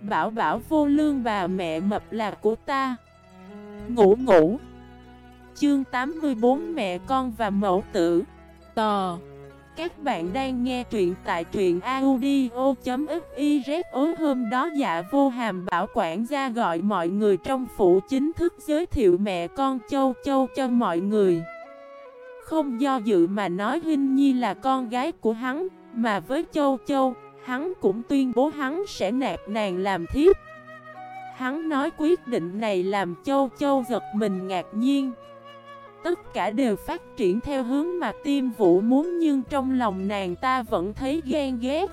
Bảo bảo vô lương bà mẹ mập là của ta. Ngủ ngủ. Chương 84 Mẹ con và mẫu tử. Tò. Các bạn đang nghe truyện tại truyện audio.xyz Ối hôm đó dạ vô hàm bảo quản gia gọi mọi người trong phủ chính thức giới thiệu mẹ con châu châu cho mọi người. Không do dự mà nói Hinh Nhi là con gái của hắn, Mà với châu châu Hắn cũng tuyên bố hắn sẽ nạp nàng làm thiếp. Hắn nói quyết định này làm châu châu giật mình ngạc nhiên. Tất cả đều phát triển theo hướng mà tim vũ muốn Nhưng trong lòng nàng ta vẫn thấy ghen ghét.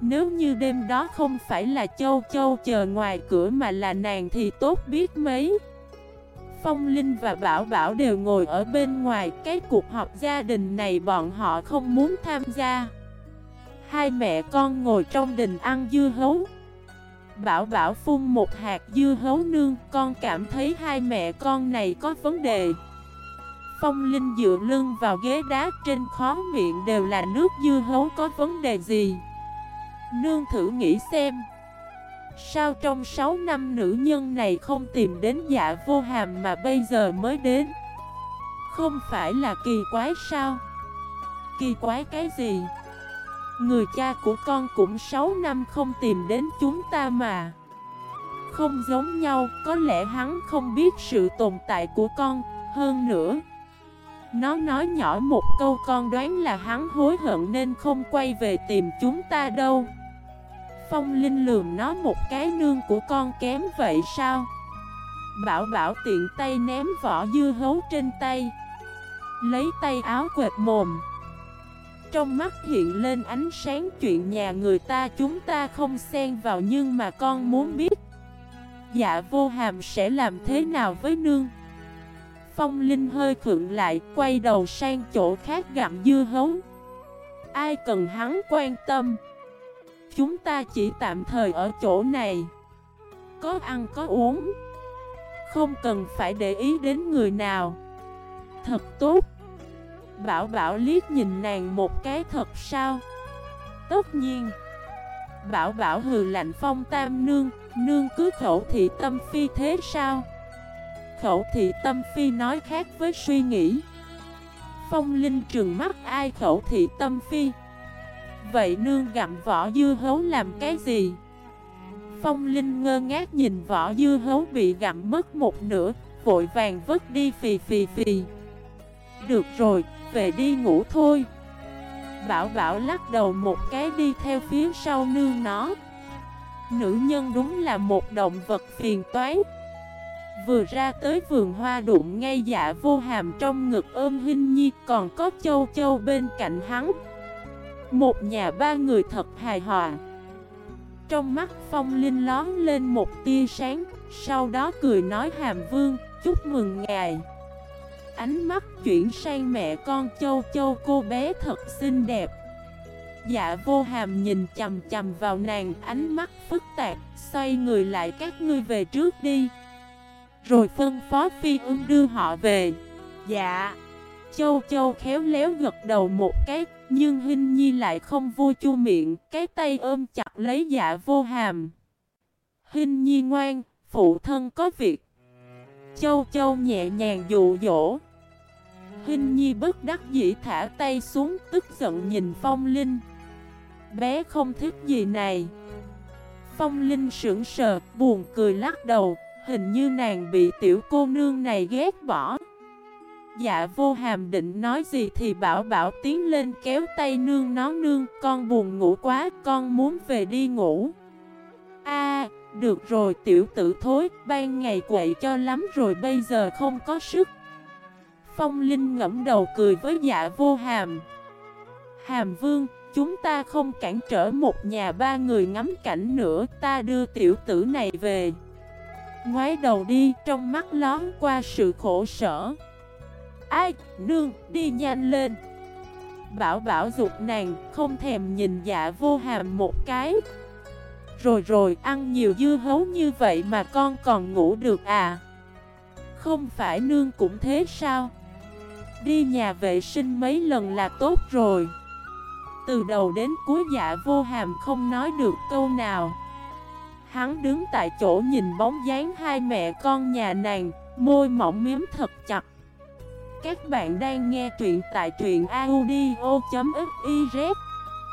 Nếu như đêm đó không phải là châu châu chờ ngoài cửa mà là nàng thì tốt biết mấy. Phong Linh và Bảo Bảo đều ngồi ở bên ngoài, Cái cuộc họp gia đình này bọn họ không muốn tham gia. Hai mẹ con ngồi trong đình ăn dưa hấu. Bảo bảo phun một hạt dưa hấu nương, Con cảm thấy hai mẹ con này có vấn đề. Phong Linh dựa lưng vào ghế đá trên khó miệng đều là nước dưa hấu có vấn đề gì? Nương thử nghĩ xem. Sao trong 6 năm nữ nhân này không tìm đến dạ vô hàm mà bây giờ mới đến? Không phải là kỳ quái sao? Kỳ quái cái gì? Người cha của con cũng 6 năm không tìm đến chúng ta mà. Không giống nhau, có lẽ hắn không biết sự tồn tại của con. Hơn nữa Nó nói nhỏ một câu con đoán là hắn hối hận nên không quay về tìm chúng ta đâu. Phong Linh lườm nó một cái nương của con kém vậy sao? Bảo bảo tiện tay ném vỏ dưa hấu trên tay Lấy tay áo quệt mồm trong mắt hiện lên ánh sáng chuyện nhà người ta, chúng ta không xen vào nhưng mà con muốn biết. Dạ vô hàm sẽ làm thế nào với nương? Phong Linh hơi khượng lại, quay đầu sang chỗ khác gặm dưa hấu. Ai cần hắn quan tâm? Chúng ta chỉ tạm thời ở chỗ này. Có ăn, có uống. Không cần phải để ý đến người nào. Thật tốt. Bảo Bảo liếc nhìn nàng một cái thật sao? Tất nhiên. Bảo Bảo hừ lạnh phong tam nương Nương cứ khẩu thị tâm phi thế sao? Khẩu thị tâm phi nói khác với suy nghĩ. Phong Linh trừng mắt ai khẩu thị tâm phi? Vậy nương gặm vỏ dưa hấu làm cái gì? Phong Linh ngơ ngác nhìn vỏ dưa hấu bị gặm mất một nửa Vội vàng vứt đi phì phì phì. Được rồi, về đi ngủ thôi. Bảo bảo lắc đầu một cái đi theo phía sau nương nó. Nữ nhân đúng là một động vật phiền toái. Vừa ra tới vườn hoa đụng ngay dạ vô hàm trong ngực ôm Hinh Nhi Còn có châu châu bên cạnh hắn. Một nhà ba người thật hài hòa. Trong mắt phong linh lón lên một tia sáng, Sau đó cười nói hàm vương, Chúc mừng ngài. Ánh mắt chuyển sang mẹ con châu châu, cô bé thật xinh đẹp. Dạ vô hàm nhìn chầm chầm vào nàng, ánh mắt phức tạp, Xoay người lại, các ngươi về trước đi. Rồi phân phó phi ưng đưa họ về. Dạ. Châu châu khéo léo gật đầu một cái, Nhưng Hinh Nhi lại không vui chu miệng, Cái tay ôm chặt lấy dạ vô hàm. Hinh Nhi ngoan, Phụ thân có việc Châu châu nhẹ nhàng dụ dỗ. Hinh Nhi bất đắc dĩ thả tay xuống, tức giận nhìn Phong Linh. Bé không thích gì này. Phong Linh sững sờ, buồn cười lắc đầu, Hình như nàng bị tiểu cô nương này ghét bỏ. Dạ vô hàm định nói gì thì bảo bảo tiến lên kéo tay nương nó nương, Con buồn ngủ quá, con muốn về đi ngủ được rồi tiểu tử thối Ban ngày quậy cho lắm rồi bây giờ không có sức. Phong Linh ngẫm đầu cười với dạ vô hàm. Hàm vương, chúng ta không cản trở một nhà ba người ngắm cảnh nữa Ta đưa tiểu tử này về. Ngoái đầu đi, trong mắt lón qua sự khổ sở. Ai, nương, đi nhanh lên. Bảo bảo dục nàng, không thèm nhìn dạ vô hàm một cái. Rồi rồi, ăn nhiều dưa hấu như vậy mà con còn ngủ được à? Không phải nương cũng thế sao? Đi nhà vệ sinh mấy lần là tốt rồi. Từ đầu đến cuối dạ vô hàm không nói được câu nào. Hắn đứng tại chỗ nhìn bóng dáng hai mẹ con nhà nàng, môi mỏng miếm thật chặt. Các bạn đang nghe truyện tại truyện audio.fif